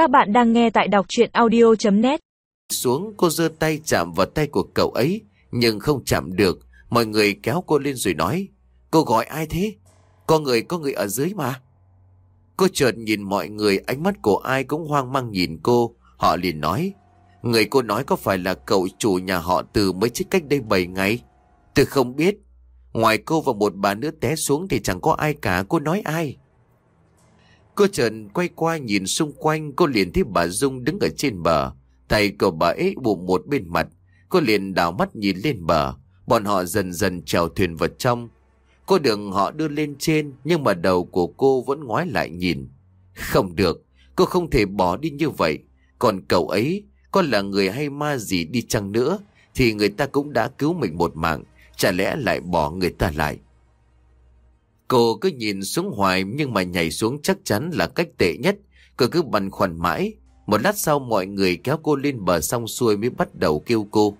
Các bạn đang nghe tại đọc chuyện audio.net Xuống, cô giơ tay chạm vào tay của cậu ấy, Nhưng không chạm được. Mọi người kéo cô lên rồi nói, Cô gọi ai thế? Có người có người ở dưới mà. Cô chợt nhìn mọi người, Ánh mắt của ai cũng hoang mang nhìn cô. Họ liền nói, Người cô nói có phải là cậu chủ nhà họ từ mới chết cách đây 7 ngày? Tôi không biết. Ngoài cô và một bà nữa té xuống thì chẳng có ai cả. Cô nói ai? Cô trần quay qua nhìn xung quanh, Cô liền thấy bà Dung đứng ở trên bờ. Tay của bà ấy bụng một bên mặt, Cô liền đảo mắt nhìn lên bờ. Bọn họ dần dần trèo thuyền vào trong. Cô đường họ đưa lên trên, Nhưng mà đầu của cô vẫn ngoái lại nhìn. Không được, Cô không thể bỏ đi như vậy. Còn cậu ấy, Có là người hay ma gì đi chăng nữa, Thì người ta cũng đã cứu mình một mạng. Chả lẽ lại bỏ người ta lại? Cô cứ nhìn xuống hoài Nhưng mà nhảy xuống chắc chắn là cách tệ nhất. Cô cứ băn khoăn mãi. Một lát sau mọi người kéo cô lên bờ xong xuôi Mới bắt đầu kêu cô.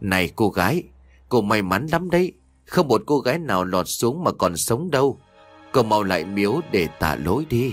Này cô gái, Cô may mắn lắm đấy. Không một cô gái nào lọt xuống mà còn sống đâu. Cô mau lại miếu để tạ lỗi đi.